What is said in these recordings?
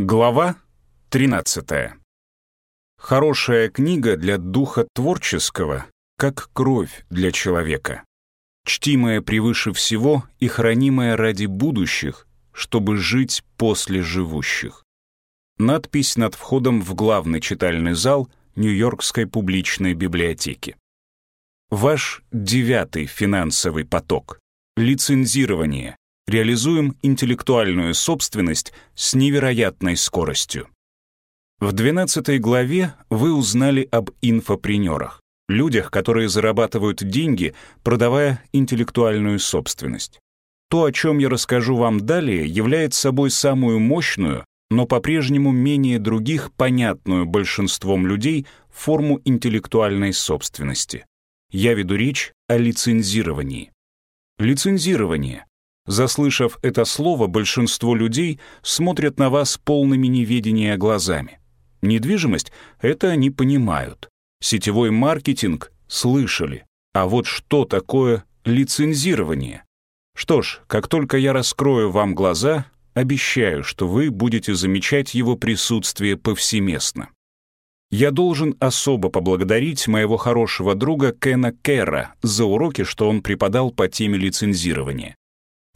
Глава 13. Хорошая книга для духа творческого, как кровь для человека. Чтимая превыше всего и хранимая ради будущих, чтобы жить после живущих. Надпись над входом в главный читальный зал Нью-Йоркской публичной библиотеки. Ваш девятый финансовый поток. Лицензирование реализуем интеллектуальную собственность с невероятной скоростью. В 12 главе вы узнали об инфопренерах, людях, которые зарабатывают деньги, продавая интеллектуальную собственность. То, о чем я расскажу вам далее, является собой самую мощную, но по-прежнему менее других понятную большинством людей форму интеллектуальной собственности. Я веду речь о лицензировании. Лицензирование Заслышав это слово, большинство людей смотрят на вас полными неведения глазами. Недвижимость — это они понимают. Сетевой маркетинг — слышали. А вот что такое лицензирование? Что ж, как только я раскрою вам глаза, обещаю, что вы будете замечать его присутствие повсеместно. Я должен особо поблагодарить моего хорошего друга Кена Керра за уроки, что он преподал по теме лицензирования.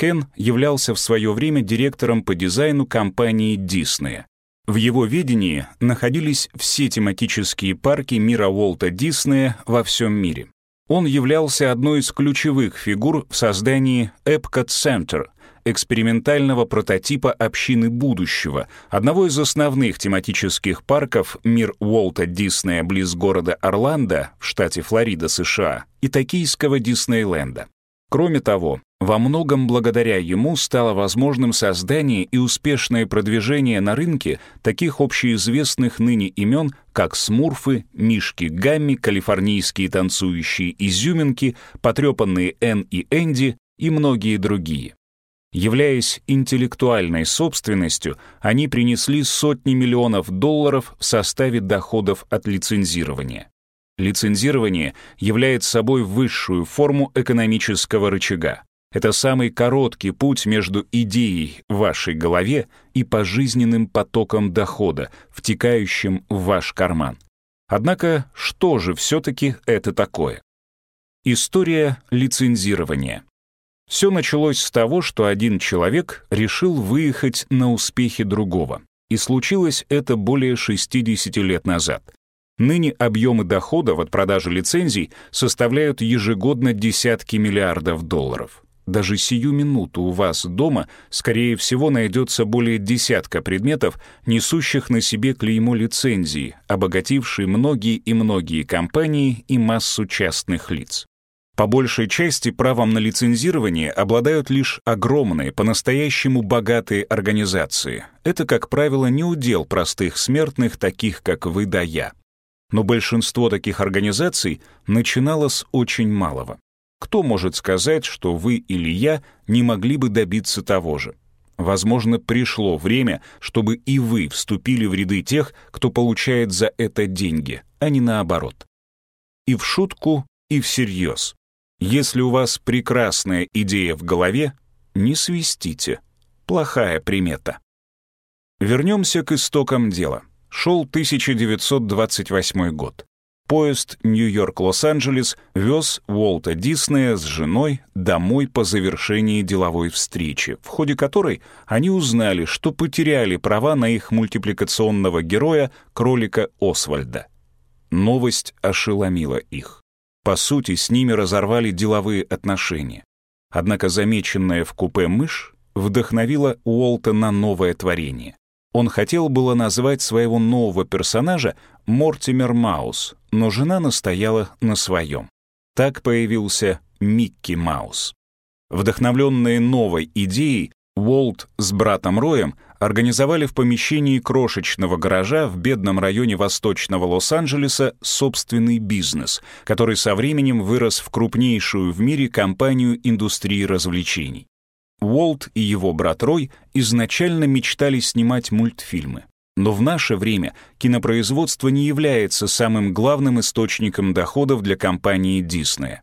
Кен являлся в свое время директором по дизайну компании Disney. В его ведении находились все тематические парки мира Уолта Диснея во всем мире. Он являлся одной из ключевых фигур в создании Epcot Center, экспериментального прототипа общины будущего, одного из основных тематических парков «Мир Уолта Диснея» близ города Орландо в штате Флорида, США, и токийского Диснейленда. Кроме того, во многом благодаря ему стало возможным создание и успешное продвижение на рынке таких общеизвестных ныне имен, как Смурфы, Мишки Гамми, калифорнийские танцующие изюминки, потрепанные Эн и Энди и многие другие. Являясь интеллектуальной собственностью, они принесли сотни миллионов долларов в составе доходов от лицензирования. Лицензирование является собой высшую форму экономического рычага. Это самый короткий путь между идеей в вашей голове и пожизненным потоком дохода, втекающим в ваш карман. Однако, что же все-таки это такое? История лицензирования. Все началось с того, что один человек решил выехать на успехи другого. И случилось это более 60 лет назад. Ныне объемы доходов от продажи лицензий составляют ежегодно десятки миллиардов долларов. Даже сию минуту у вас дома, скорее всего, найдется более десятка предметов, несущих на себе клеймо лицензии, обогатившие многие и многие компании и массу частных лиц. По большей части правом на лицензирование обладают лишь огромные, по-настоящему богатые организации. Это, как правило, не удел простых смертных, таких как вы да я но большинство таких организаций начинало с очень малого. Кто может сказать, что вы или я не могли бы добиться того же? Возможно, пришло время, чтобы и вы вступили в ряды тех, кто получает за это деньги, а не наоборот. И в шутку, и всерьез. Если у вас прекрасная идея в голове, не свистите. Плохая примета. Вернемся к истокам дела. Шел 1928 год. Поезд Нью-Йорк-Лос-Анджелес вез Уолта Диснея с женой домой по завершении деловой встречи, в ходе которой они узнали, что потеряли права на их мультипликационного героя, кролика Освальда. Новость ошеломила их. По сути, с ними разорвали деловые отношения. Однако замеченная в купе мышь вдохновила Уолта на новое творение. Он хотел было назвать своего нового персонажа Мортимер Маус, но жена настояла на своем. Так появился Микки Маус. Вдохновленные новой идеей, Уолт с братом Роем организовали в помещении крошечного гаража в бедном районе восточного Лос-Анджелеса собственный бизнес, который со временем вырос в крупнейшую в мире компанию индустрии развлечений. Уолт и его брат Рой изначально мечтали снимать мультфильмы. Но в наше время кинопроизводство не является самым главным источником доходов для компании Disney.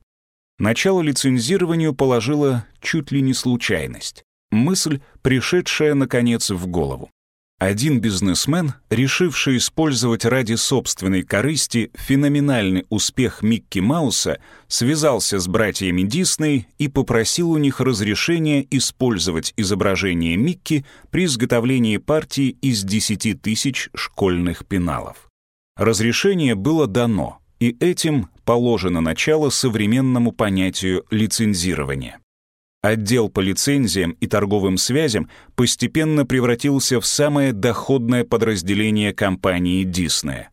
Начало лицензированию положила чуть ли не случайность. Мысль, пришедшая, наконец, в голову. Один бизнесмен, решивший использовать ради собственной корысти феноменальный успех Микки Мауса, связался с братьями Дисней и попросил у них разрешения использовать изображение Микки при изготовлении партии из 10 тысяч школьных пеналов. Разрешение было дано, и этим положено начало современному понятию лицензирования. Отдел по лицензиям и торговым связям постепенно превратился в самое доходное подразделение компании Disney.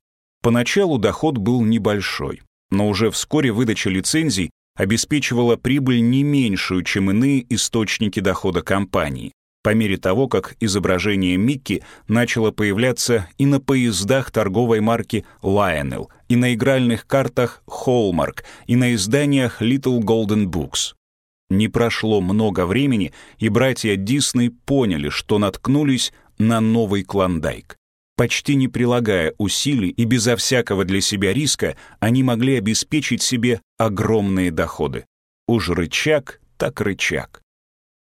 Поначалу доход был небольшой, но уже вскоре выдача лицензий обеспечивала прибыль не меньшую, чем иные источники дохода компании, по мере того, как изображение Микки начало появляться и на поездах торговой марки Lionel, и на игральных картах Hallmark, и на изданиях Little Golden Books. Не прошло много времени, и братья Дисней поняли, что наткнулись на новый Клондайк. Почти не прилагая усилий и безо всякого для себя риска, они могли обеспечить себе огромные доходы. Уж рычаг, так рычаг.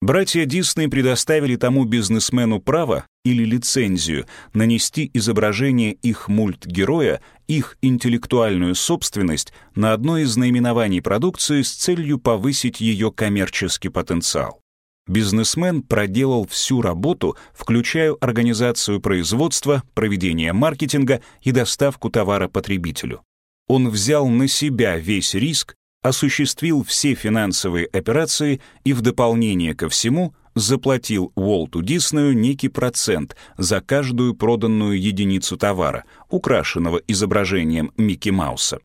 Братья Дисней предоставили тому бизнесмену право или лицензию нанести изображение их мультгероя, их интеллектуальную собственность на одно из наименований продукции с целью повысить ее коммерческий потенциал. Бизнесмен проделал всю работу, включая организацию производства, проведение маркетинга и доставку товара потребителю. Он взял на себя весь риск осуществил все финансовые операции и в дополнение ко всему заплатил Уолту Диснею некий процент за каждую проданную единицу товара, украшенного изображением Микки Мауса.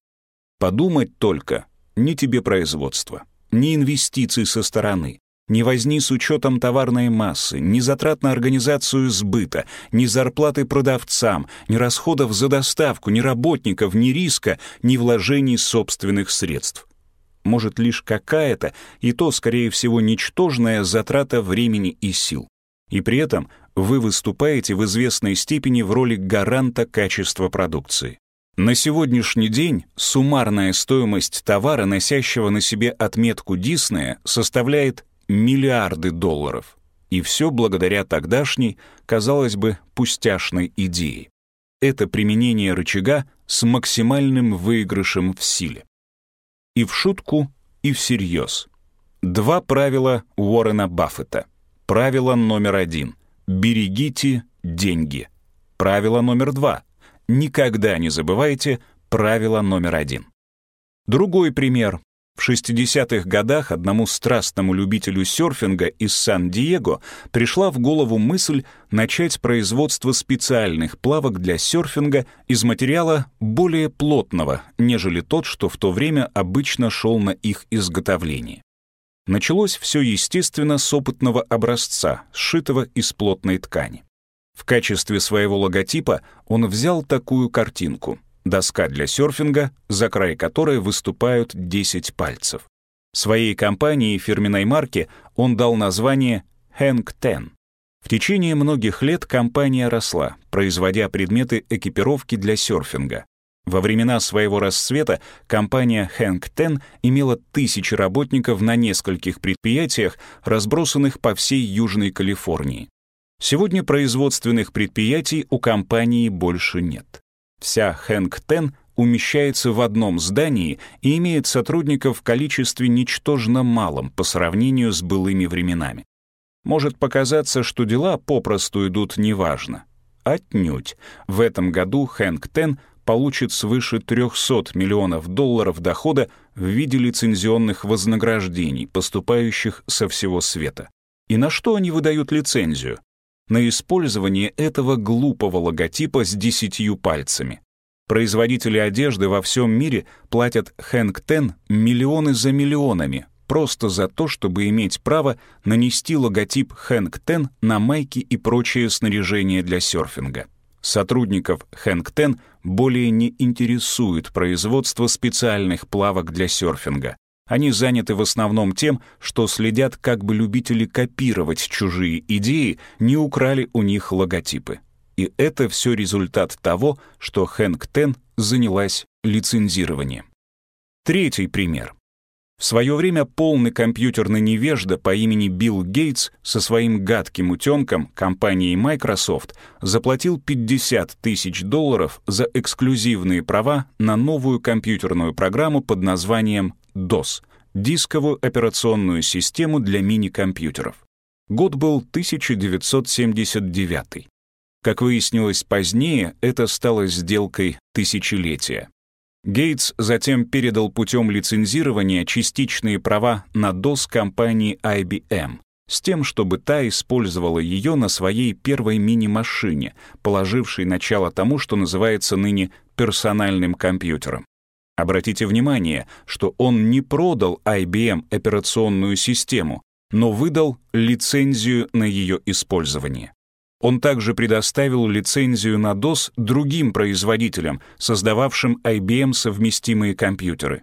Подумать только, ни тебе производства, ни инвестиций со стороны, ни возни с учетом товарной массы, ни затрат на организацию сбыта, ни зарплаты продавцам, ни расходов за доставку, ни работников, ни риска, ни вложений собственных средств может лишь какая-то, и то, скорее всего, ничтожная затрата времени и сил. И при этом вы выступаете в известной степени в роли гаранта качества продукции. На сегодняшний день суммарная стоимость товара, носящего на себе отметку Диснея, составляет миллиарды долларов. И все благодаря тогдашней, казалось бы, пустяшной идее. Это применение рычага с максимальным выигрышем в силе и в шутку, и всерьез. Два правила Уоррена Баффета. Правило номер один — берегите деньги. Правило номер два — никогда не забывайте правило номер один. Другой пример в 60-х годах одному страстному любителю серфинга из Сан-Диего пришла в голову мысль начать производство специальных плавок для серфинга из материала более плотного, нежели тот, что в то время обычно шел на их изготовление. Началось все, естественно, с опытного образца, сшитого из плотной ткани. В качестве своего логотипа он взял такую картинку — доска для серфинга, за край которой выступают 10 пальцев. Своей компании и фирменной марке он дал название Hank Ten. В течение многих лет компания росла, производя предметы экипировки для серфинга. Во времена своего расцвета компания Hank Ten имела тысячи работников на нескольких предприятиях, разбросанных по всей Южной Калифорнии. Сегодня производственных предприятий у компании больше нет. Вся Хэнк Тен умещается в одном здании и имеет сотрудников в количестве ничтожно малом по сравнению с былыми временами. Может показаться, что дела попросту идут неважно. Отнюдь. В этом году Хэнк Тен получит свыше 300 миллионов долларов дохода в виде лицензионных вознаграждений, поступающих со всего света. И на что они выдают лицензию? На использование этого глупого логотипа с десятью пальцами. Производители одежды во всем мире платят Хэнк Тен миллионы за миллионами, просто за то, чтобы иметь право нанести логотип Хэнк Тен на майки и прочее снаряжение для серфинга. Сотрудников Хэнк Тен более не интересует производство специальных плавок для серфинга. Они заняты в основном тем, что следят, как бы любители копировать чужие идеи не украли у них логотипы. И это все результат того, что Хэнк Тен занялась лицензированием. Третий пример. В свое время полный компьютерный невежда по имени Билл Гейтс со своим гадким утенком компанией Microsoft заплатил 50 тысяч долларов за эксклюзивные права на новую компьютерную программу под названием DOS — дисковую операционную систему для мини-компьютеров. Год был 1979. Как выяснилось позднее, это стало сделкой тысячелетия. Гейтс затем передал путем лицензирования частичные права на DOS компании IBM с тем, чтобы та использовала ее на своей первой мини-машине, положившей начало тому, что называется ныне персональным компьютером. Обратите внимание, что он не продал IBM операционную систему, но выдал лицензию на ее использование. Он также предоставил лицензию на DOS другим производителям, создававшим IBM совместимые компьютеры.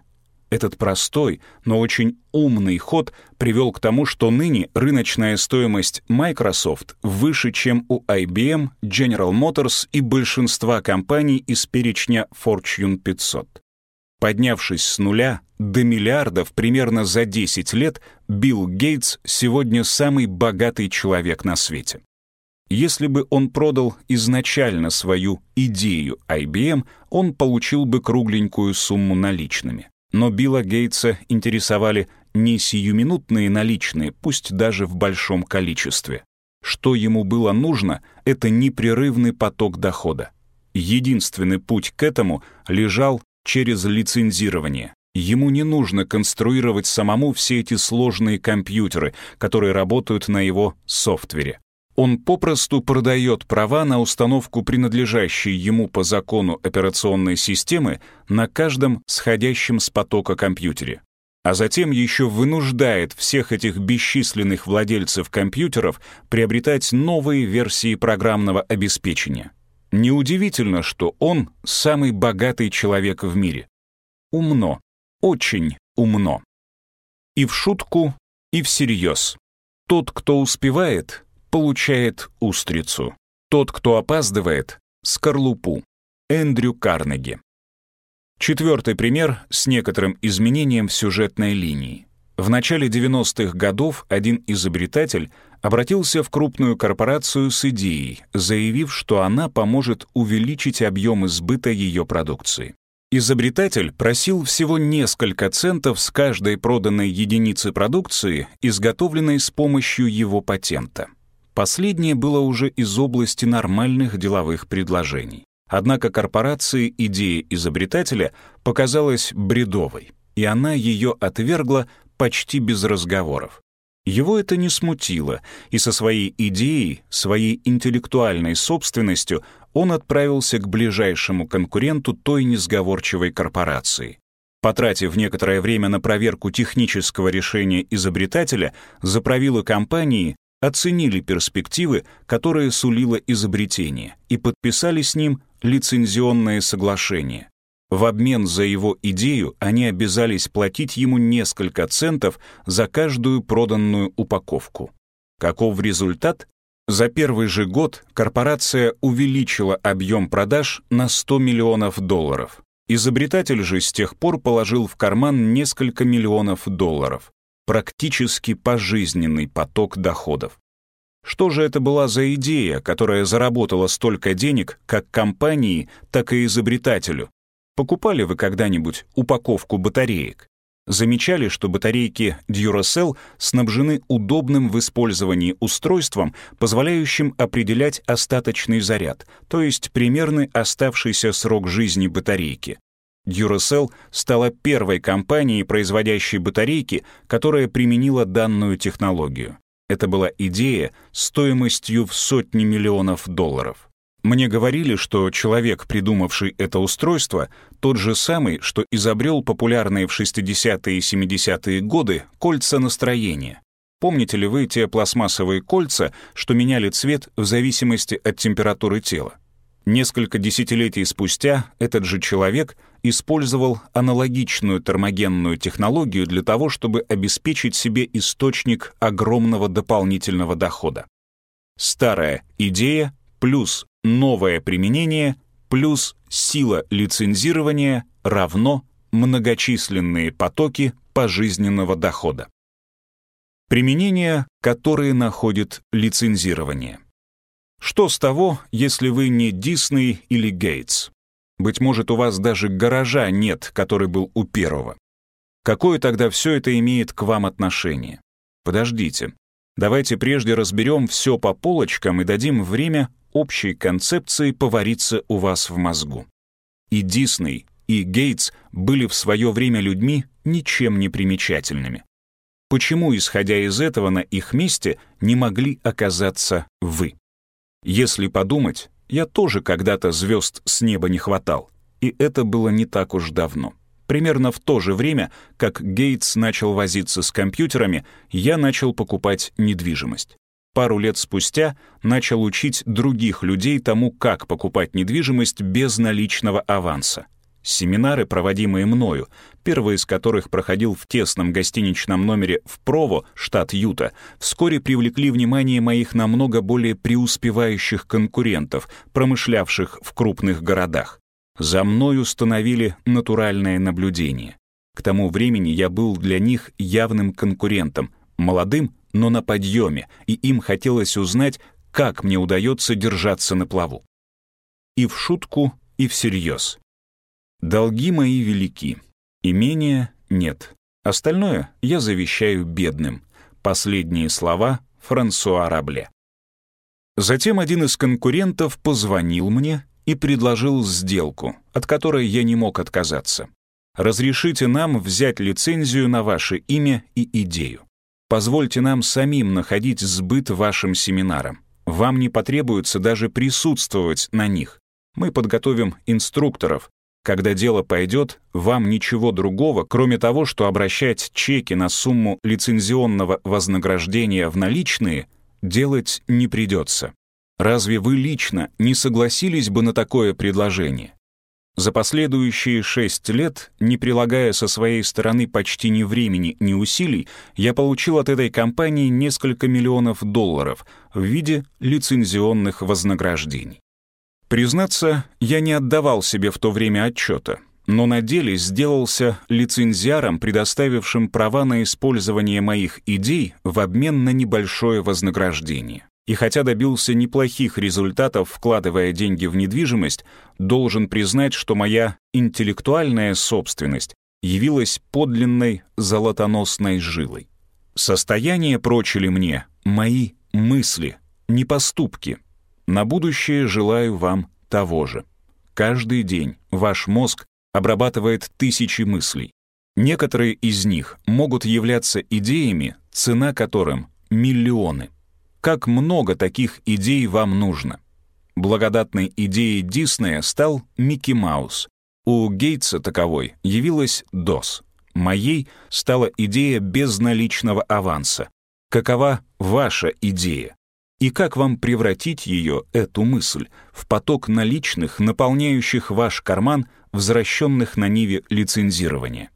Этот простой, но очень умный ход привел к тому, что ныне рыночная стоимость Microsoft выше, чем у IBM, General Motors и большинства компаний из перечня Fortune 500. Поднявшись с нуля до миллиардов примерно за 10 лет, Билл Гейтс сегодня самый богатый человек на свете. Если бы он продал изначально свою идею IBM, он получил бы кругленькую сумму наличными. Но Билла Гейтса интересовали не сиюминутные наличные, пусть даже в большом количестве. Что ему было нужно, это непрерывный поток дохода. Единственный путь к этому лежал через лицензирование. Ему не нужно конструировать самому все эти сложные компьютеры, которые работают на его софтвере он попросту продает права на установку принадлежащей ему по закону операционной системы на каждом сходящем с потока компьютере. А затем еще вынуждает всех этих бесчисленных владельцев компьютеров приобретать новые версии программного обеспечения. Неудивительно, что он самый богатый человек в мире. Умно, очень умно. И в шутку, и всерьез. Тот, кто успевает, получает устрицу. Тот, кто опаздывает — скорлупу. Эндрю Карнеги. Четвертый пример с некоторым изменением в сюжетной линии. В начале 90-х годов один изобретатель обратился в крупную корпорацию с идеей, заявив, что она поможет увеличить объем сбыта ее продукции. Изобретатель просил всего несколько центов с каждой проданной единицы продукции, изготовленной с помощью его патента. Последнее было уже из области нормальных деловых предложений. Однако корпорации идея изобретателя показалась бредовой, и она ее отвергла почти без разговоров. Его это не смутило, и со своей идеей, своей интеллектуальной собственностью он отправился к ближайшему конкуренту той несговорчивой корпорации. Потратив некоторое время на проверку технического решения изобретателя, заправила компании оценили перспективы, которые сулило изобретение, и подписали с ним лицензионное соглашение. В обмен за его идею они обязались платить ему несколько центов за каждую проданную упаковку. Каков результат? За первый же год корпорация увеличила объем продаж на 100 миллионов долларов. Изобретатель же с тех пор положил в карман несколько миллионов долларов практически пожизненный поток доходов. Что же это была за идея, которая заработала столько денег как компании, так и изобретателю? Покупали вы когда-нибудь упаковку батареек? Замечали, что батарейки Duracell снабжены удобным в использовании устройством, позволяющим определять остаточный заряд, то есть примерный оставшийся срок жизни батарейки. Duracell стала первой компанией, производящей батарейки, которая применила данную технологию. Это была идея стоимостью в сотни миллионов долларов. Мне говорили, что человек, придумавший это устройство, тот же самый, что изобрел популярные в 60-е и 70-е годы кольца настроения. Помните ли вы те пластмассовые кольца, что меняли цвет в зависимости от температуры тела? Несколько десятилетий спустя этот же человек использовал аналогичную термогенную технологию для того, чтобы обеспечить себе источник огромного дополнительного дохода. Старая идея плюс новое применение плюс сила лицензирования равно многочисленные потоки пожизненного дохода. Применения, которые находит лицензирование. Что с того, если вы не Дисней или Гейтс? Быть может, у вас даже гаража нет, который был у первого. Какое тогда все это имеет к вам отношение? Подождите. Давайте прежде разберем все по полочкам и дадим время общей концепции повариться у вас в мозгу. И Дисней, и Гейтс были в свое время людьми ничем не примечательными. Почему, исходя из этого, на их месте не могли оказаться вы? Если подумать, я тоже когда-то звезд с неба не хватал, и это было не так уж давно. Примерно в то же время, как Гейтс начал возиться с компьютерами, я начал покупать недвижимость. Пару лет спустя начал учить других людей тому, как покупать недвижимость без наличного аванса. Семинары, проводимые мною, первый из которых проходил в тесном гостиничном номере в Прово, штат Юта, вскоре привлекли внимание моих намного более преуспевающих конкурентов, промышлявших в крупных городах. За мной установили натуральное наблюдение. К тому времени я был для них явным конкурентом, молодым, но на подъеме, и им хотелось узнать, как мне удается держаться на плаву. И в шутку, и всерьез. Долги мои велики, имения нет. Остальное я завещаю бедным. Последние слова Франсуа Рабле. Затем один из конкурентов позвонил мне и предложил сделку, от которой я не мог отказаться. Разрешите нам взять лицензию на ваше имя и идею. Позвольте нам самим находить сбыт вашим семинарам. Вам не потребуется даже присутствовать на них. Мы подготовим инструкторов, когда дело пойдет, вам ничего другого, кроме того, что обращать чеки на сумму лицензионного вознаграждения в наличные, делать не придется. Разве вы лично не согласились бы на такое предложение? За последующие шесть лет, не прилагая со своей стороны почти ни времени, ни усилий, я получил от этой компании несколько миллионов долларов в виде лицензионных вознаграждений. Признаться, я не отдавал себе в то время отчета, но на деле сделался лицензиаром, предоставившим права на использование моих идей в обмен на небольшое вознаграждение. И хотя добился неплохих результатов, вкладывая деньги в недвижимость, должен признать, что моя интеллектуальная собственность явилась подлинной золотоносной жилой. Состояние прочили мне мои мысли, не поступки — на будущее желаю вам того же. Каждый день ваш мозг обрабатывает тысячи мыслей. Некоторые из них могут являться идеями, цена которым — миллионы. Как много таких идей вам нужно? Благодатной идеей Диснея стал Микки Маус. У Гейтса таковой явилась DOS. Моей стала идея безналичного аванса. Какова ваша идея? И как вам превратить ее, эту мысль, в поток наличных, наполняющих ваш карман, возвращенных на ниве лицензирования?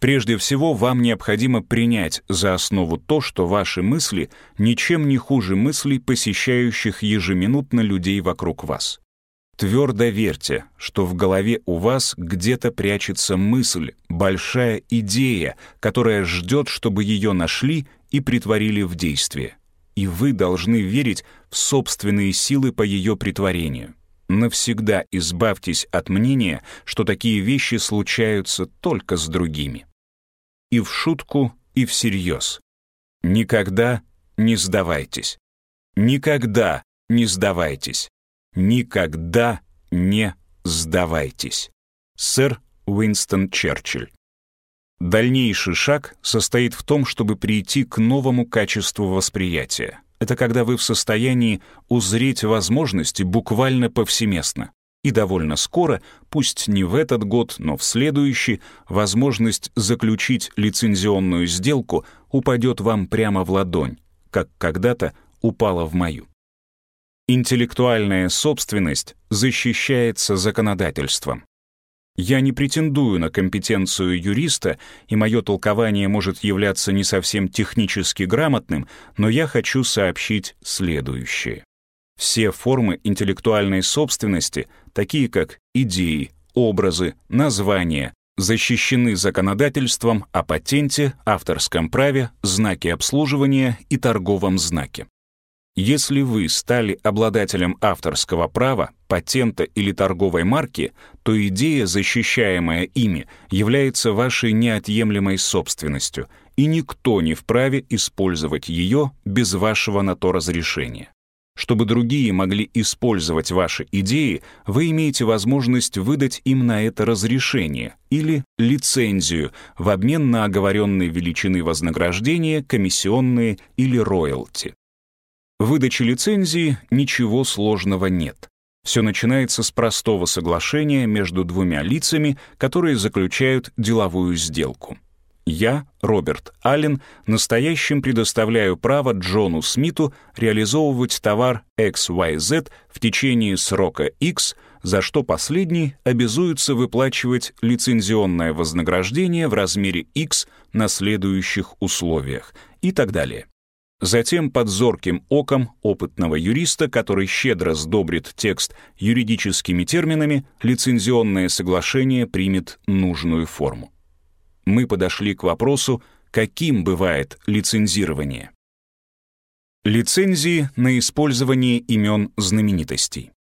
Прежде всего, вам необходимо принять за основу то, что ваши мысли ничем не хуже мыслей, посещающих ежеминутно людей вокруг вас. Твердо верьте, что в голове у вас где-то прячется мысль, большая идея, которая ждет, чтобы ее нашли и притворили в действие и вы должны верить в собственные силы по ее притворению. Навсегда избавьтесь от мнения, что такие вещи случаются только с другими. И в шутку, и всерьез. Никогда не сдавайтесь. Никогда не сдавайтесь. Никогда не сдавайтесь. Сэр Уинстон Черчилль. Дальнейший шаг состоит в том, чтобы прийти к новому качеству восприятия. Это когда вы в состоянии узреть возможности буквально повсеместно. И довольно скоро, пусть не в этот год, но в следующий, возможность заключить лицензионную сделку упадет вам прямо в ладонь, как когда-то упала в мою. Интеллектуальная собственность защищается законодательством. Я не претендую на компетенцию юриста, и мое толкование может являться не совсем технически грамотным, но я хочу сообщить следующее. Все формы интеллектуальной собственности, такие как идеи, образы, названия, защищены законодательством о патенте, авторском праве, знаке обслуживания и торговом знаке. Если вы стали обладателем авторского права, патента или торговой марки, то идея, защищаемая ими, является вашей неотъемлемой собственностью, и никто не вправе использовать ее без вашего на то разрешения. Чтобы другие могли использовать ваши идеи, вы имеете возможность выдать им на это разрешение или лицензию в обмен на оговоренные величины вознаграждения, комиссионные или роялти. В выдаче лицензии ничего сложного нет. Все начинается с простого соглашения между двумя лицами, которые заключают деловую сделку. Я, Роберт Аллен, настоящим предоставляю право Джону Смиту реализовывать товар XYZ в течение срока X, за что последний обязуется выплачивать лицензионное вознаграждение в размере X на следующих условиях и так далее. Затем под зорким оком опытного юриста, который щедро сдобрит текст юридическими терминами, лицензионное соглашение примет нужную форму. Мы подошли к вопросу, каким бывает лицензирование. Лицензии на использование имен знаменитостей.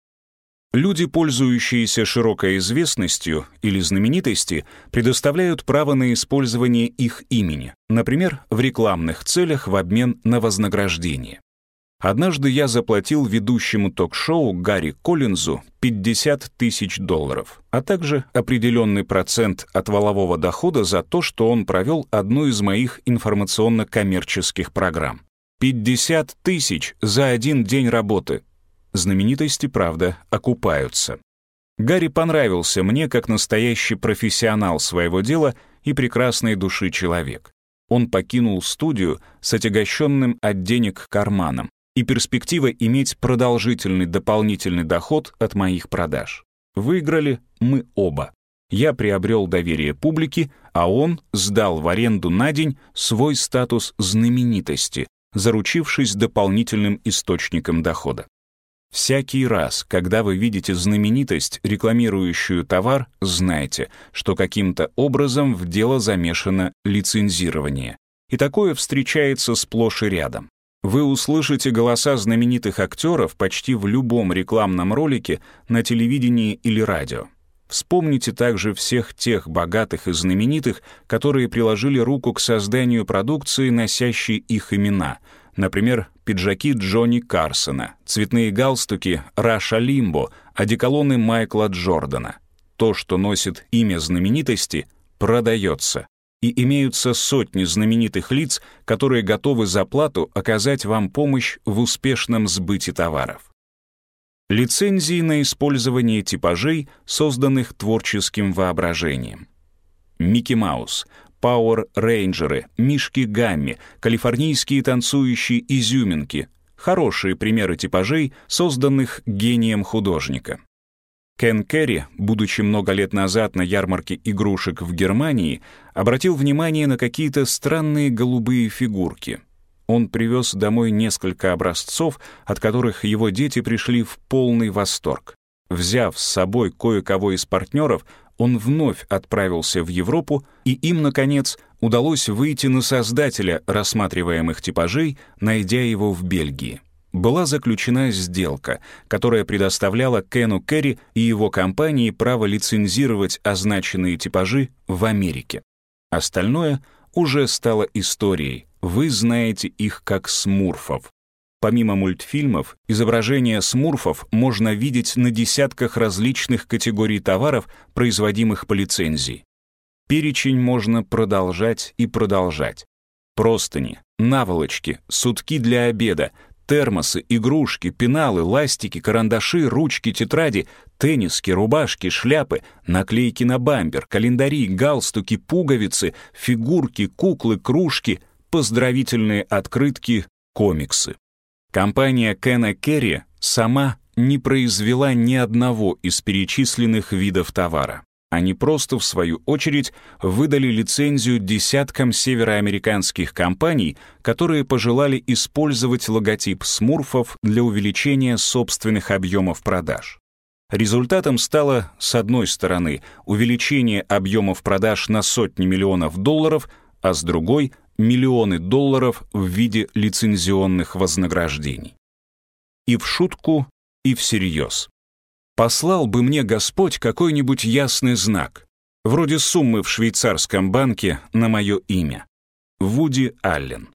Люди, пользующиеся широкой известностью или знаменитости, предоставляют право на использование их имени, например, в рекламных целях в обмен на вознаграждение. Однажды я заплатил ведущему ток-шоу Гарри Коллинзу 50 тысяч долларов, а также определенный процент от валового дохода за то, что он провел одну из моих информационно-коммерческих программ. 50 тысяч за один день работы. Знаменитости, правда, окупаются. Гарри понравился мне как настоящий профессионал своего дела и прекрасной души человек. Он покинул студию с отягощенным от денег карманом и перспектива иметь продолжительный дополнительный доход от моих продаж. Выиграли мы оба. Я приобрел доверие публики, а он сдал в аренду на день свой статус знаменитости, заручившись дополнительным источником дохода. Всякий раз, когда вы видите знаменитость, рекламирующую товар, знайте, что каким-то образом в дело замешано лицензирование. И такое встречается сплошь и рядом. Вы услышите голоса знаменитых актеров почти в любом рекламном ролике на телевидении или радио. Вспомните также всех тех богатых и знаменитых, которые приложили руку к созданию продукции, носящей их имена — Например, пиджаки Джонни Карсона, цветные галстуки Раша Лимбо, одеколоны Майкла Джордана. То, что носит имя знаменитости, продается. И имеются сотни знаменитых лиц, которые готовы за плату оказать вам помощь в успешном сбыте товаров. Лицензии на использование типажей, созданных творческим воображением. Микки Маус, Пауэр-рейнджеры, Мишки Гамми, калифорнийские танцующие изюминки — хорошие примеры типажей, созданных гением художника. Кен Керри, будучи много лет назад на ярмарке игрушек в Германии, обратил внимание на какие-то странные голубые фигурки. Он привез домой несколько образцов, от которых его дети пришли в полный восторг. Взяв с собой кое-кого из партнеров, он вновь отправился в Европу, и им, наконец, удалось выйти на создателя рассматриваемых типажей, найдя его в Бельгии. Была заключена сделка, которая предоставляла Кену Керри и его компании право лицензировать означенные типажи в Америке. Остальное уже стало историей, вы знаете их как смурфов. Помимо мультфильмов, изображения смурфов можно видеть на десятках различных категорий товаров, производимых по лицензии. Перечень можно продолжать и продолжать. Простыни, наволочки, сутки для обеда, термосы, игрушки, пеналы, ластики, карандаши, ручки, тетради, тенниски, рубашки, шляпы, наклейки на бампер, календари, галстуки, пуговицы, фигурки, куклы, кружки, поздравительные открытки, комиксы. Компания Кена Керри сама не произвела ни одного из перечисленных видов товара. Они просто, в свою очередь, выдали лицензию десяткам североамериканских компаний, которые пожелали использовать логотип смурфов для увеличения собственных объемов продаж. Результатом стало, с одной стороны, увеличение объемов продаж на сотни миллионов долларов, а с другой — миллионы долларов в виде лицензионных вознаграждений. И в шутку, и всерьез. Послал бы мне Господь какой-нибудь ясный знак, вроде суммы в швейцарском банке на мое имя. Вуди Аллен.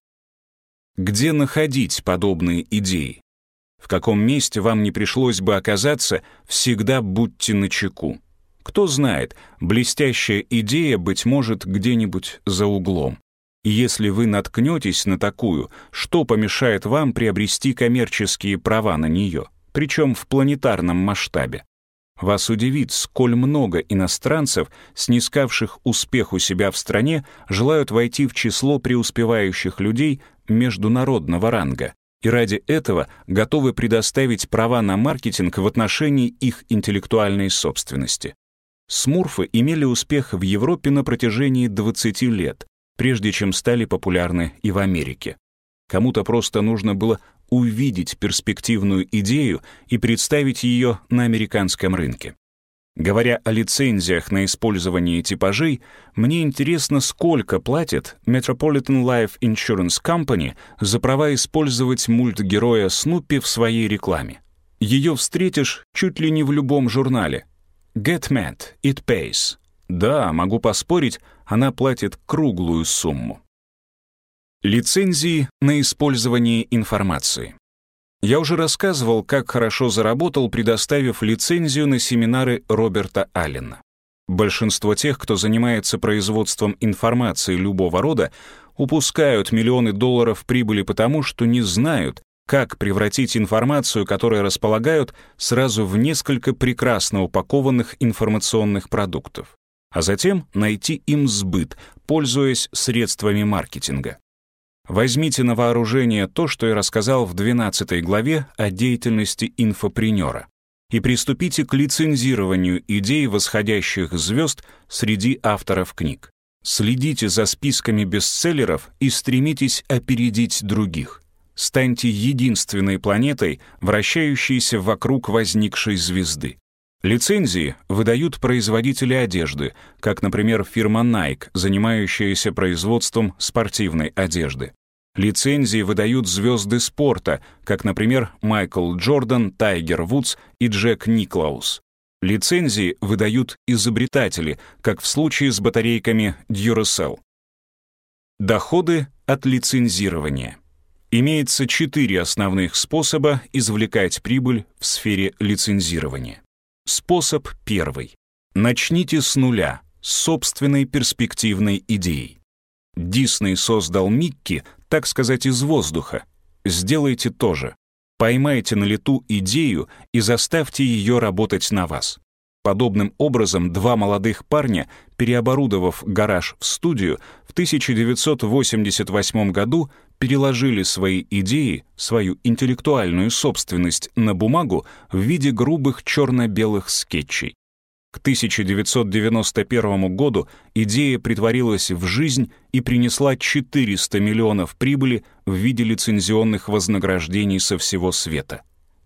Где находить подобные идеи? В каком месте вам не пришлось бы оказаться, всегда будьте начеку. Кто знает, блестящая идея, быть может, где-нибудь за углом. И если вы наткнетесь на такую, что помешает вам приобрести коммерческие права на нее, причем в планетарном масштабе? Вас удивит, сколь много иностранцев, снискавших успех у себя в стране, желают войти в число преуспевающих людей международного ранга и ради этого готовы предоставить права на маркетинг в отношении их интеллектуальной собственности. Смурфы имели успех в Европе на протяжении 20 лет, прежде чем стали популярны и в Америке. Кому-то просто нужно было увидеть перспективную идею и представить ее на американском рынке. Говоря о лицензиях на использование типажей, мне интересно, сколько платит Metropolitan Life Insurance Company за права использовать мультгероя Снуппи в своей рекламе. Ее встретишь чуть ли не в любом журнале. Get mad, it pays. Да, могу поспорить, она платит круглую сумму. Лицензии на использование информации. Я уже рассказывал, как хорошо заработал, предоставив лицензию на семинары Роберта Аллена. Большинство тех, кто занимается производством информации любого рода, упускают миллионы долларов прибыли потому, что не знают, как превратить информацию, которой располагают, сразу в несколько прекрасно упакованных информационных продуктов, а затем найти им сбыт, пользуясь средствами маркетинга. Возьмите на вооружение то, что я рассказал в 12 главе о деятельности инфопренера и приступите к лицензированию идей восходящих звезд среди авторов книг. Следите за списками бестселлеров и стремитесь опередить других. Станьте единственной планетой, вращающейся вокруг возникшей звезды. Лицензии выдают производители одежды, как, например, фирма Nike, занимающаяся производством спортивной одежды. Лицензии выдают звезды спорта, как, например, Майкл Джордан, Тайгер Вудс и Джек Никлаус. Лицензии выдают изобретатели, как в случае с батарейками Duracell. Доходы от лицензирования. Имеется четыре основных способа извлекать прибыль в сфере лицензирования. Способ первый. Начните с нуля, с собственной перспективной идеей. Дисней создал Микки, так сказать, из воздуха. Сделайте то же. Поймайте на лету идею и заставьте ее работать на вас. Подобным образом два молодых парня, переоборудовав гараж в студию, в 1988 году переложили свои идеи, свою интеллектуальную собственность на бумагу в виде грубых черно-белых скетчей. К 1991 году идея притворилась в жизнь и принесла 400 миллионов прибыли в виде лицензионных вознаграждений со всего света.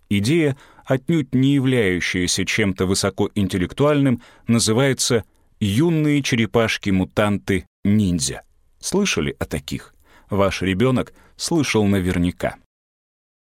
Идея, отнюдь не являющаяся чем-то высокоинтеллектуальным, называется «Юные черепашки-мутанты ниндзя». Слышали о таких? Ваш ребенок слышал наверняка.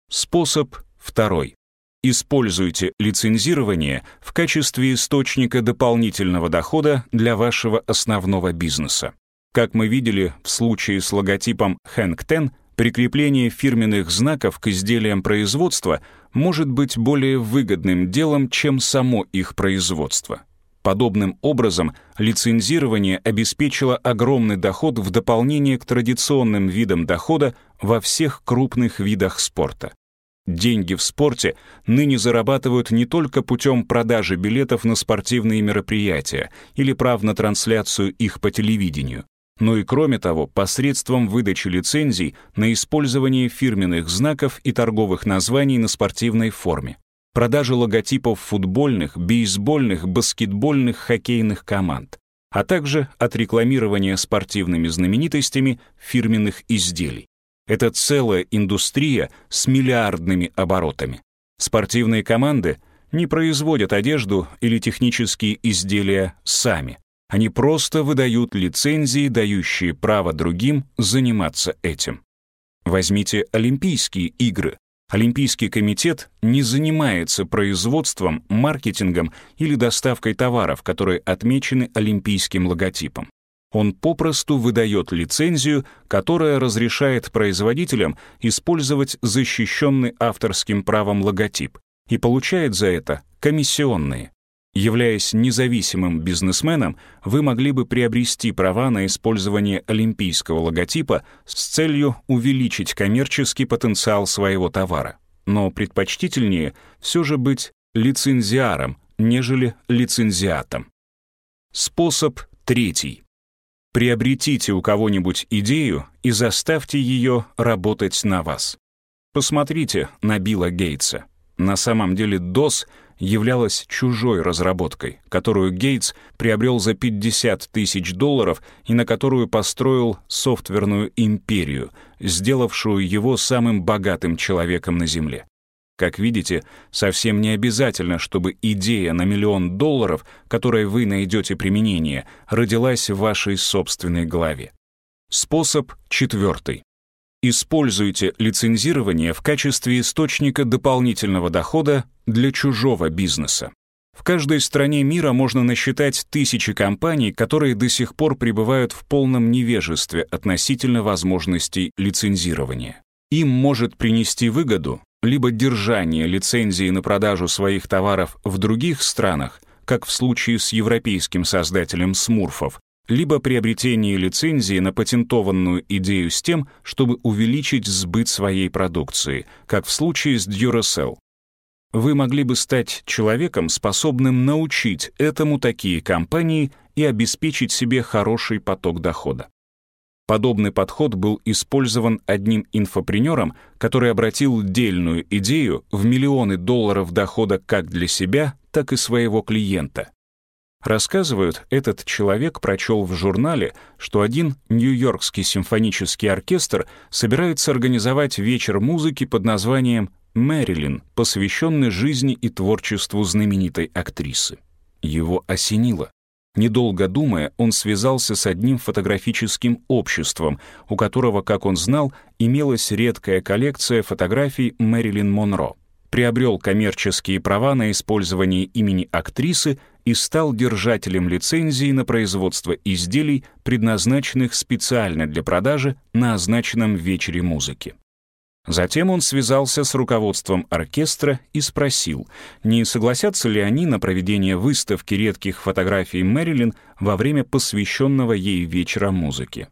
Способ второй. Используйте лицензирование в качестве источника дополнительного дохода для вашего основного бизнеса. Как мы видели в случае с логотипом Hank Ten, прикрепление фирменных знаков к изделиям производства может быть более выгодным делом, чем само их производство. Подобным образом лицензирование обеспечило огромный доход в дополнение к традиционным видам дохода во всех крупных видах спорта. Деньги в спорте ныне зарабатывают не только путем продажи билетов на спортивные мероприятия или прав на трансляцию их по телевидению, но и кроме того посредством выдачи лицензий на использование фирменных знаков и торговых названий на спортивной форме, продажи логотипов футбольных, бейсбольных, баскетбольных, хоккейных команд, а также от рекламирования спортивными знаменитостями фирменных изделий. Это целая индустрия с миллиардными оборотами. Спортивные команды не производят одежду или технические изделия сами. Они просто выдают лицензии, дающие право другим заниматься этим. Возьмите Олимпийские игры. Олимпийский комитет не занимается производством, маркетингом или доставкой товаров, которые отмечены олимпийским логотипом. Он попросту выдает лицензию, которая разрешает производителям использовать защищенный авторским правом логотип и получает за это комиссионные. Являясь независимым бизнесменом, вы могли бы приобрести права на использование олимпийского логотипа с целью увеличить коммерческий потенциал своего товара. Но предпочтительнее все же быть лицензиаром, нежели лицензиатом. Способ третий. Приобретите у кого-нибудь идею и заставьте ее работать на вас. Посмотрите на Билла Гейтса. На самом деле DOS являлась чужой разработкой, которую Гейтс приобрел за 50 тысяч долларов и на которую построил софтверную империю, сделавшую его самым богатым человеком на Земле. Как видите, совсем не обязательно, чтобы идея на миллион долларов, которой вы найдете применение, родилась в вашей собственной голове. Способ четвертый. Используйте лицензирование в качестве источника дополнительного дохода для чужого бизнеса. В каждой стране мира можно насчитать тысячи компаний, которые до сих пор пребывают в полном невежестве относительно возможностей лицензирования. Им может принести выгоду либо держание лицензии на продажу своих товаров в других странах, как в случае с европейским создателем смурфов, либо приобретение лицензии на патентованную идею с тем, чтобы увеличить сбыт своей продукции, как в случае с Duracell. Вы могли бы стать человеком, способным научить этому такие компании и обеспечить себе хороший поток дохода. Подобный подход был использован одним инфопренером, который обратил дельную идею в миллионы долларов дохода как для себя, так и своего клиента. Рассказывают, этот человек прочел в журнале, что один Нью-Йоркский симфонический оркестр собирается организовать вечер музыки под названием «Мэрилин», посвященный жизни и творчеству знаменитой актрисы. Его осенило. Недолго думая, он связался с одним фотографическим обществом, у которого, как он знал, имелась редкая коллекция фотографий Мэрилин Монро приобрел коммерческие права на использование имени актрисы и стал держателем лицензии на производство изделий, предназначенных специально для продажи на означенном вечере музыки. Затем он связался с руководством оркестра и спросил, не согласятся ли они на проведение выставки редких фотографий Мэрилин во время посвященного ей вечера музыки.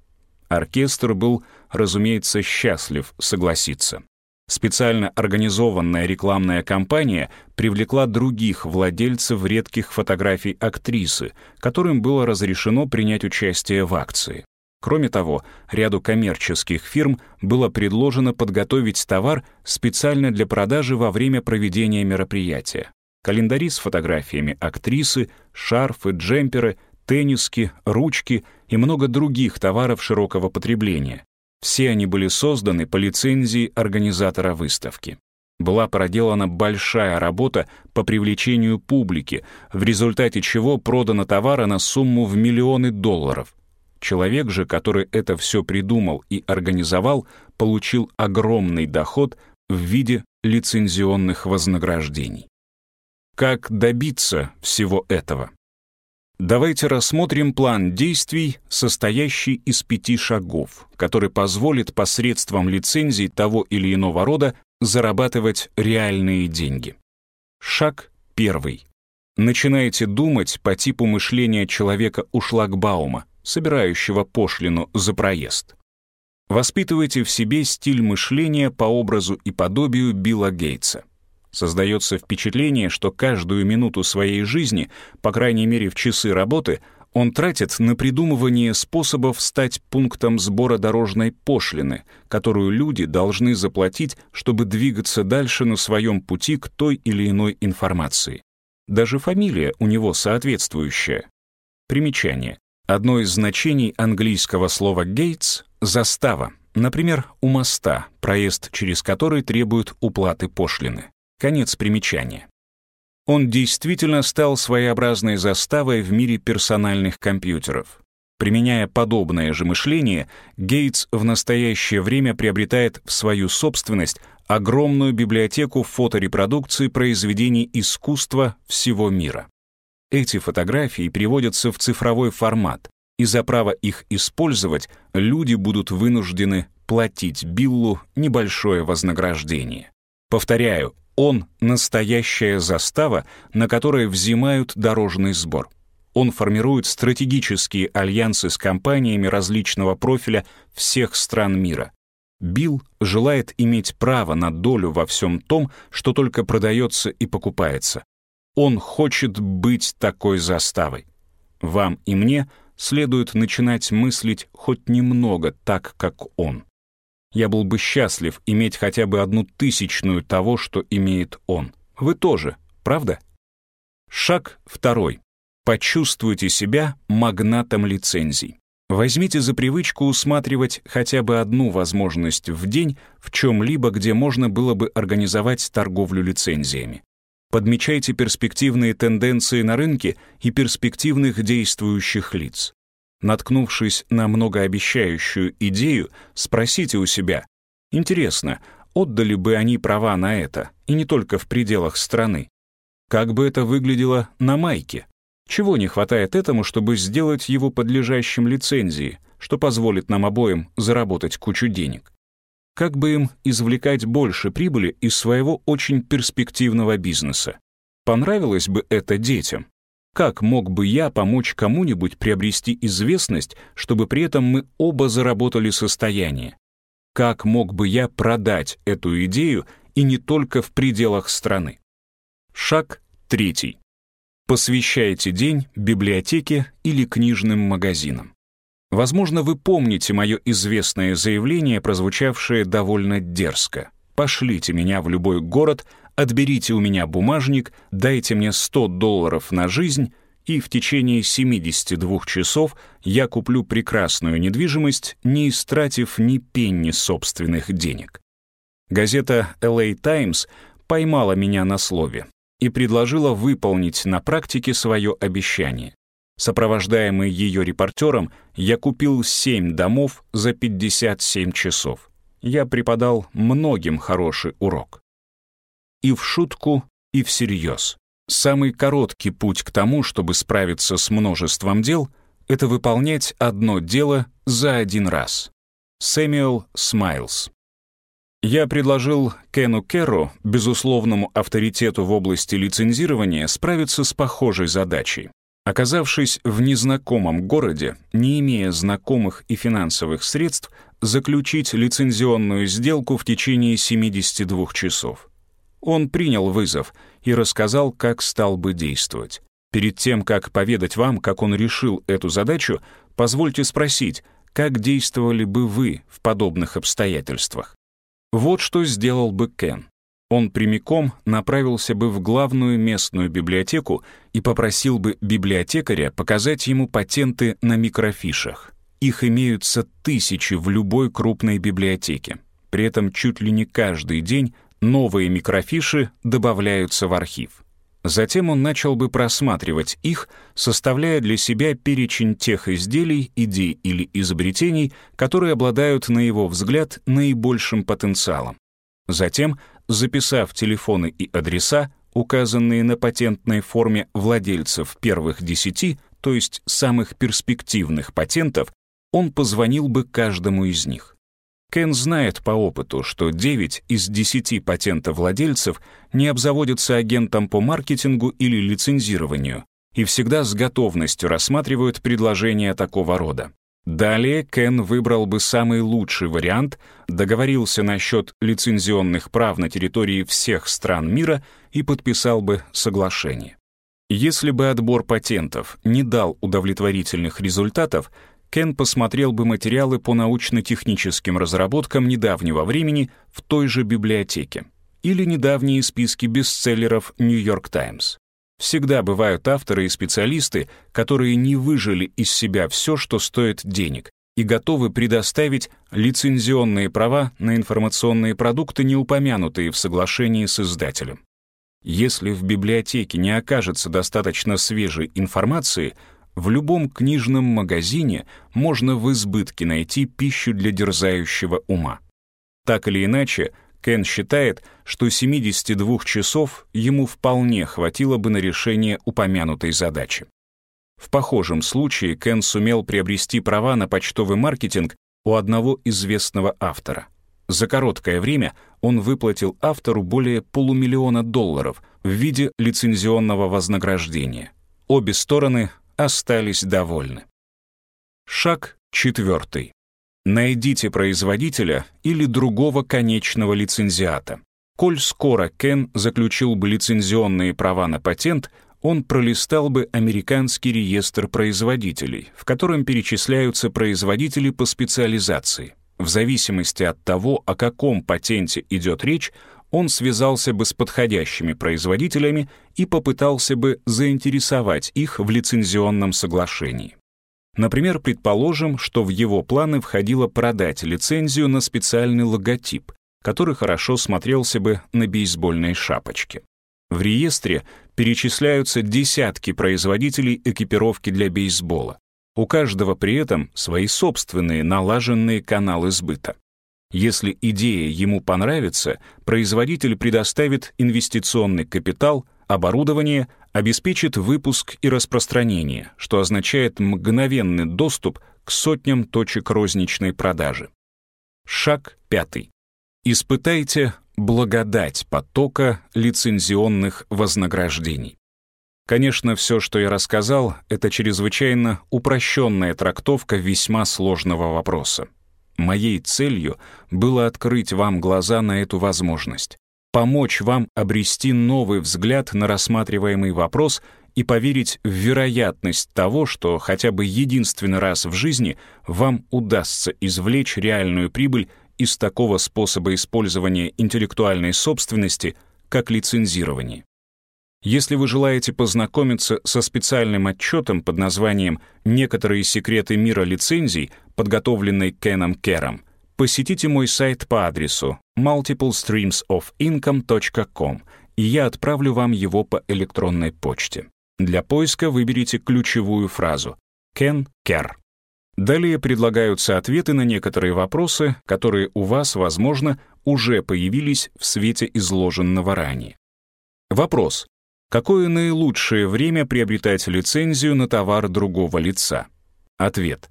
Оркестр был, разумеется, счастлив согласиться. Специально организованная рекламная кампания привлекла других владельцев редких фотографий актрисы, которым было разрешено принять участие в акции. Кроме того, ряду коммерческих фирм было предложено подготовить товар специально для продажи во время проведения мероприятия. Календари с фотографиями актрисы, шарфы, джемперы, тенниски, ручки и много других товаров широкого потребления, все они были созданы по лицензии организатора выставки. Была проделана большая работа по привлечению публики, в результате чего продано товара на сумму в миллионы долларов. Человек же, который это все придумал и организовал, получил огромный доход в виде лицензионных вознаграждений. Как добиться всего этого? Давайте рассмотрим план действий, состоящий из пяти шагов, который позволит посредством лицензий того или иного рода зарабатывать реальные деньги. Шаг первый. Начинайте думать по типу мышления человека у шлагбаума, собирающего пошлину за проезд. Воспитывайте в себе стиль мышления по образу и подобию Билла Гейтса. Создается впечатление, что каждую минуту своей жизни, по крайней мере в часы работы, он тратит на придумывание способов стать пунктом сбора дорожной пошлины, которую люди должны заплатить, чтобы двигаться дальше на своем пути к той или иной информации. Даже фамилия у него соответствующая. Примечание. Одно из значений английского слова «гейтс» — «застава». Например, у моста, проезд через который требует уплаты пошлины. Конец примечания. Он действительно стал своеобразной заставой в мире персональных компьютеров. Применяя подобное же мышление, Гейтс в настоящее время приобретает в свою собственность огромную библиотеку фоторепродукции произведений искусства всего мира. Эти фотографии приводятся в цифровой формат, и за право их использовать люди будут вынуждены платить Биллу небольшое вознаграждение. Повторяю, он — настоящая застава, на которой взимают дорожный сбор. Он формирует стратегические альянсы с компаниями различного профиля всех стран мира. Билл желает иметь право на долю во всем том, что только продается и покупается. Он хочет быть такой заставой. Вам и мне следует начинать мыслить хоть немного так, как он. Я был бы счастлив иметь хотя бы одну тысячную того, что имеет он. Вы тоже, правда? Шаг второй. Почувствуйте себя магнатом лицензий. Возьмите за привычку усматривать хотя бы одну возможность в день в чем-либо, где можно было бы организовать торговлю лицензиями. Подмечайте перспективные тенденции на рынке и перспективных действующих лиц. Наткнувшись на многообещающую идею, спросите у себя, интересно, отдали бы они права на это, и не только в пределах страны? Как бы это выглядело на майке? Чего не хватает этому, чтобы сделать его подлежащим лицензии, что позволит нам обоим заработать кучу денег? Как бы им извлекать больше прибыли из своего очень перспективного бизнеса? Понравилось бы это детям? Как мог бы я помочь кому-нибудь приобрести известность, чтобы при этом мы оба заработали состояние? Как мог бы я продать эту идею и не только в пределах страны? Шаг третий. Посвящайте день библиотеке или книжным магазинам. Возможно, вы помните мое известное заявление, прозвучавшее довольно дерзко. «Пошлите меня в любой город, отберите у меня бумажник, дайте мне 100 долларов на жизнь, и в течение 72 часов я куплю прекрасную недвижимость, не истратив ни пенни собственных денег». Газета LA Times поймала меня на слове и предложила выполнить на практике свое обещание. Сопровождаемый ее репортером, я купил семь домов за 57 часов. Я преподал многим хороший урок. И в шутку, и всерьез. Самый короткий путь к тому, чтобы справиться с множеством дел, это выполнять одно дело за один раз. Сэмюэл Смайлс я предложил Кену Керру, безусловному авторитету в области лицензирования, справиться с похожей задачей. Оказавшись в незнакомом городе, не имея знакомых и финансовых средств, заключить лицензионную сделку в течение 72 часов. Он принял вызов и рассказал, как стал бы действовать. Перед тем, как поведать вам, как он решил эту задачу, позвольте спросить, как действовали бы вы в подобных обстоятельствах. Вот что сделал бы Кен. Он прямиком направился бы в главную местную библиотеку и попросил бы библиотекаря показать ему патенты на микрофишах. Их имеются тысячи в любой крупной библиотеке. При этом чуть ли не каждый день новые микрофиши добавляются в архив. Затем он начал бы просматривать их, составляя для себя перечень тех изделий, идей или изобретений, которые обладают, на его взгляд, наибольшим потенциалом. Затем, записав телефоны и адреса, указанные на патентной форме владельцев первых десяти, то есть самых перспективных патентов, он позвонил бы каждому из них. Кен знает по опыту, что 9 из 10 патентовладельцев не обзаводятся агентом по маркетингу или лицензированию и всегда с готовностью рассматривают предложения такого рода. Далее Кен выбрал бы самый лучший вариант, договорился насчет лицензионных прав на территории всех стран мира и подписал бы соглашение. Если бы отбор патентов не дал удовлетворительных результатов, Кен посмотрел бы материалы по научно-техническим разработкам недавнего времени в той же библиотеке или недавние списки бестселлеров «Нью-Йорк Таймс». Всегда бывают авторы и специалисты, которые не выжили из себя все, что стоит денег, и готовы предоставить лицензионные права на информационные продукты, не упомянутые в соглашении с издателем. Если в библиотеке не окажется достаточно свежей информации, в любом книжном магазине можно в избытке найти пищу для дерзающего ума. Так или иначе, Кен считает, что 72 часов ему вполне хватило бы на решение упомянутой задачи. В похожем случае Кен сумел приобрести права на почтовый маркетинг у одного известного автора. За короткое время он выплатил автору более полумиллиона долларов в виде лицензионного вознаграждения. Обе стороны остались довольны. Шаг четвертый. Найдите производителя или другого конечного лицензиата. Коль скоро Кен заключил бы лицензионные права на патент, он пролистал бы американский реестр производителей, в котором перечисляются производители по специализации. В зависимости от того, о каком патенте идет речь, он связался бы с подходящими производителями и попытался бы заинтересовать их в лицензионном соглашении. Например, предположим, что в его планы входило продать лицензию на специальный логотип, который хорошо смотрелся бы на бейсбольной шапочке. В реестре перечисляются десятки производителей экипировки для бейсбола. У каждого при этом свои собственные налаженные каналы сбыта. Если идея ему понравится, производитель предоставит инвестиционный капитал, оборудование, обеспечит выпуск и распространение, что означает мгновенный доступ к сотням точек розничной продажи. Шаг пятый. Испытайте благодать потока лицензионных вознаграждений. Конечно, все, что я рассказал, это чрезвычайно упрощенная трактовка весьма сложного вопроса. Моей целью было открыть вам глаза на эту возможность, помочь вам обрести новый взгляд на рассматриваемый вопрос и поверить в вероятность того, что хотя бы единственный раз в жизни вам удастся извлечь реальную прибыль из такого способа использования интеллектуальной собственности, как лицензирование. Если вы желаете познакомиться со специальным отчетом под названием «Некоторые секреты мира лицензий», подготовленный Кеном Кером, посетите мой сайт по адресу multiplestreamsofincome.com, и я отправлю вам его по электронной почте. Для поиска выберите ключевую фразу «Кен Кер». Далее предлагаются ответы на некоторые вопросы, которые у вас, возможно, уже появились в свете изложенного ранее. Вопрос. Какое наилучшее время приобретать лицензию на товар другого лица? Ответ.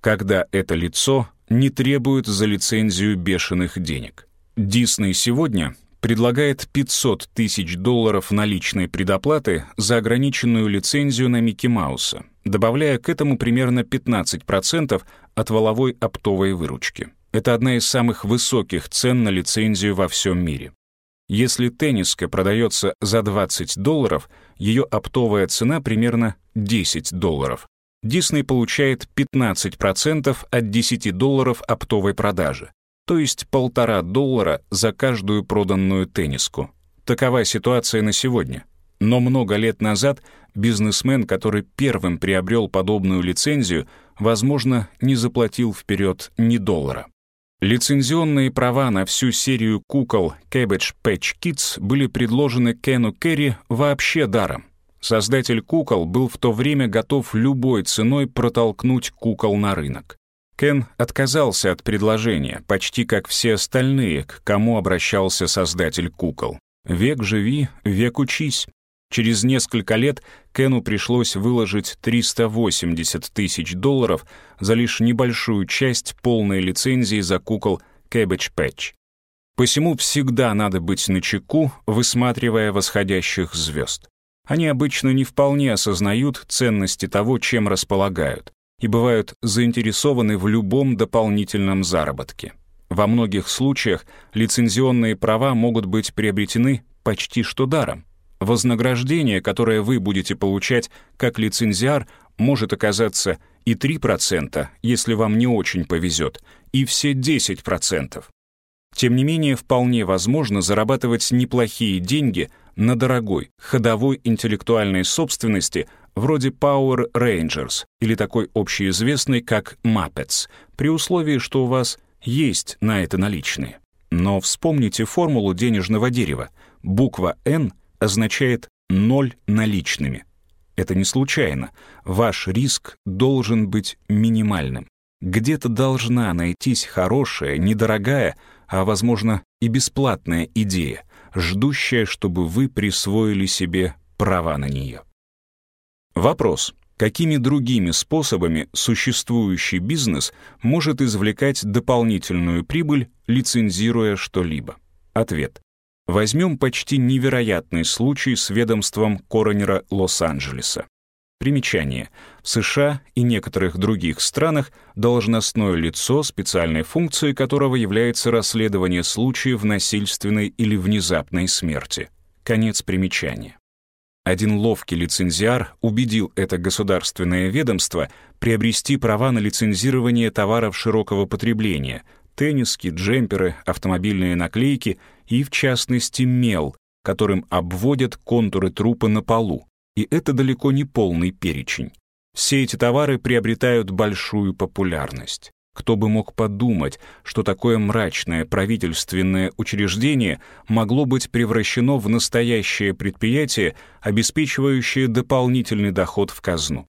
Когда это лицо не требует за лицензию бешеных денег. Дисней сегодня предлагает 500 тысяч долларов наличной предоплаты за ограниченную лицензию на Микки Мауса, добавляя к этому примерно 15% от воловой оптовой выручки. Это одна из самых высоких цен на лицензию во всем мире. Если тенниска продается за 20 долларов, ее оптовая цена примерно 10 долларов. Дисней получает 15% от 10 долларов оптовой продажи то есть полтора доллара за каждую проданную тенниску. Такова ситуация на сегодня. Но много лет назад бизнесмен, который первым приобрел подобную лицензию, возможно, не заплатил вперед ни доллара. Лицензионные права на всю серию кукол Cabbage Patch Kids были предложены Кену Керри вообще даром. Создатель кукол был в то время готов любой ценой протолкнуть кукол на рынок. Кен отказался от предложения, почти как все остальные, к кому обращался создатель кукол. «Век живи, век учись». Через несколько лет Кену пришлось выложить 380 тысяч долларов за лишь небольшую часть полной лицензии за кукол Cabbage Patch. Посему всегда надо быть начеку, высматривая восходящих звезд. Они обычно не вполне осознают ценности того, чем располагают и бывают заинтересованы в любом дополнительном заработке. Во многих случаях лицензионные права могут быть приобретены почти что даром. Вознаграждение, которое вы будете получать как лицензиар, может оказаться и 3%, если вам не очень повезет, и все 10%. Тем не менее, вполне возможно зарабатывать неплохие деньги на дорогой, ходовой интеллектуальной собственности, вроде Power Rangers или такой общеизвестный, как Muppets, при условии, что у вас есть на это наличные. Но вспомните формулу денежного дерева. Буква «Н» означает ноль наличными. Это не случайно. Ваш риск должен быть минимальным. Где-то должна найтись хорошая, недорогая, а, возможно, и бесплатная идея, ждущая, чтобы вы присвоили себе права на нее. Вопрос. Какими другими способами существующий бизнес может извлекать дополнительную прибыль, лицензируя что-либо? Ответ. Возьмем почти невероятный случай с ведомством коронера Лос-Анджелеса. Примечание. В США и некоторых других странах должностное лицо, специальной функцией которого является расследование случаев насильственной или внезапной смерти. Конец примечания. Один ловкий лицензиар убедил это государственное ведомство приобрести права на лицензирование товаров широкого потребления — тенниски, джемперы, автомобильные наклейки и, в частности, мел, которым обводят контуры трупа на полу. И это далеко не полный перечень. Все эти товары приобретают большую популярность. Кто бы мог подумать, что такое мрачное правительственное учреждение могло быть превращено в настоящее предприятие, обеспечивающее дополнительный доход в казну?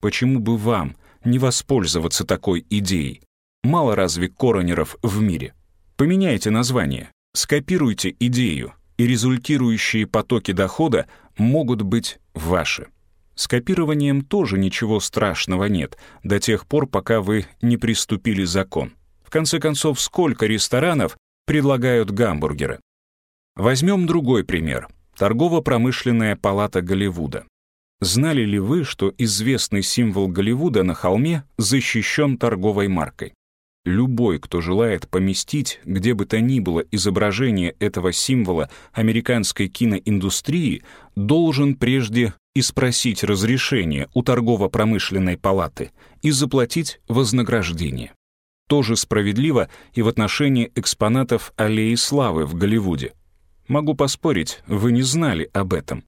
Почему бы вам не воспользоваться такой идеей? Мало разве коронеров в мире? Поменяйте название, скопируйте идею, и результирующие потоки дохода могут быть ваши. С копированием тоже ничего страшного нет, до тех пор, пока вы не приступили закон. В конце концов, сколько ресторанов предлагают гамбургеры? Возьмем другой пример. Торгово-промышленная палата Голливуда. Знали ли вы, что известный символ Голливуда на холме защищен торговой маркой? Любой, кто желает поместить где бы то ни было изображение этого символа американской киноиндустрии, должен прежде и спросить разрешение у торгово-промышленной палаты и заплатить вознаграждение. Тоже справедливо и в отношении экспонатов Аллеи Славы в Голливуде. Могу поспорить, вы не знали об этом.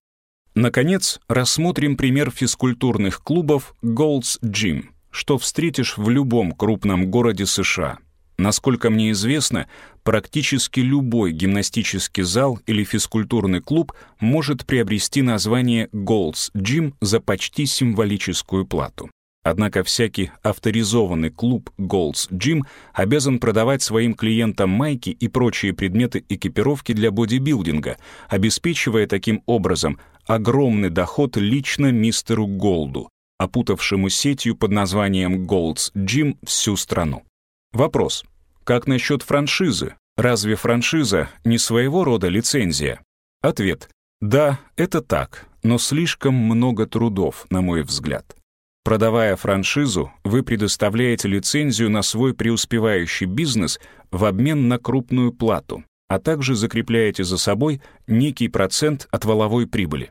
Наконец, рассмотрим пример физкультурных клубов Gold's Gym, что встретишь в любом крупном городе США — Насколько мне известно, практически любой гимнастический зал или физкультурный клуб может приобрести название Gold's Gym за почти символическую плату. Однако всякий авторизованный клуб Gold's Gym обязан продавать своим клиентам майки и прочие предметы экипировки для бодибилдинга, обеспечивая таким образом огромный доход лично мистеру Голду, опутавшему сетью под названием Gold's Gym всю страну. Вопрос. Как насчет франшизы? Разве франшиза не своего рода лицензия? Ответ. Да, это так, но слишком много трудов, на мой взгляд. Продавая франшизу, вы предоставляете лицензию на свой преуспевающий бизнес в обмен на крупную плату, а также закрепляете за собой некий процент от валовой прибыли.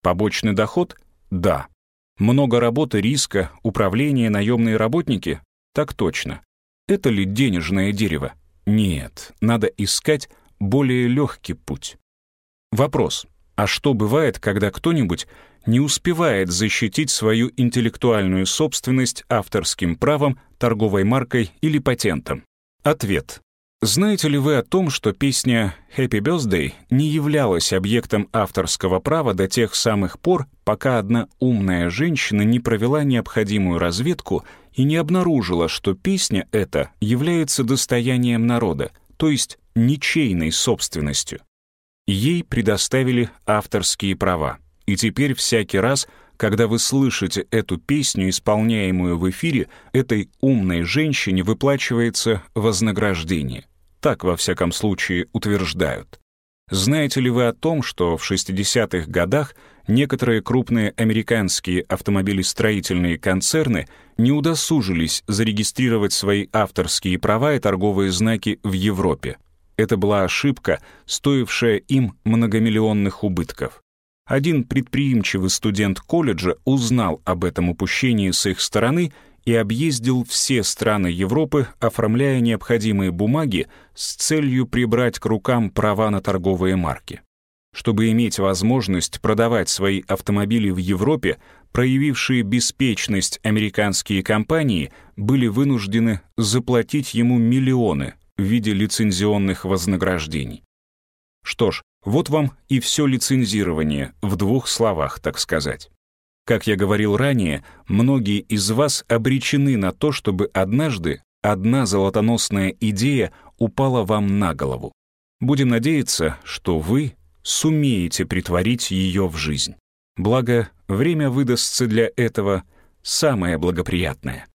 Побочный доход? Да. Много работы, риска, управления, наемные работники? Так точно. Это ли денежное дерево? Нет, надо искать более легкий путь. Вопрос. А что бывает, когда кто-нибудь не успевает защитить свою интеллектуальную собственность авторским правом, торговой маркой или патентом? Ответ. Знаете ли вы о том, что песня «Happy Birthday» не являлась объектом авторского права до тех самых пор, пока одна умная женщина не провела необходимую разведку и не обнаружила, что песня эта является достоянием народа, то есть ничейной собственностью? Ей предоставили авторские права, и теперь всякий раз, когда вы слышите эту песню, исполняемую в эфире, этой умной женщине выплачивается вознаграждение. Так, во всяком случае, утверждают. Знаете ли вы о том, что в 60-х годах некоторые крупные американские автомобилестроительные концерны не удосужились зарегистрировать свои авторские права и торговые знаки в Европе? Это была ошибка, стоившая им многомиллионных убытков. Один предприимчивый студент колледжа узнал об этом упущении с их стороны и объездил все страны Европы, оформляя необходимые бумаги с целью прибрать к рукам права на торговые марки. Чтобы иметь возможность продавать свои автомобили в Европе, проявившие беспечность американские компании были вынуждены заплатить ему миллионы в виде лицензионных вознаграждений. Что ж, Вот вам и все лицензирование, в двух словах, так сказать. Как я говорил ранее, многие из вас обречены на то, чтобы однажды одна золотоносная идея упала вам на голову. Будем надеяться, что вы сумеете притворить ее в жизнь. Благо, время выдастся для этого самое благоприятное.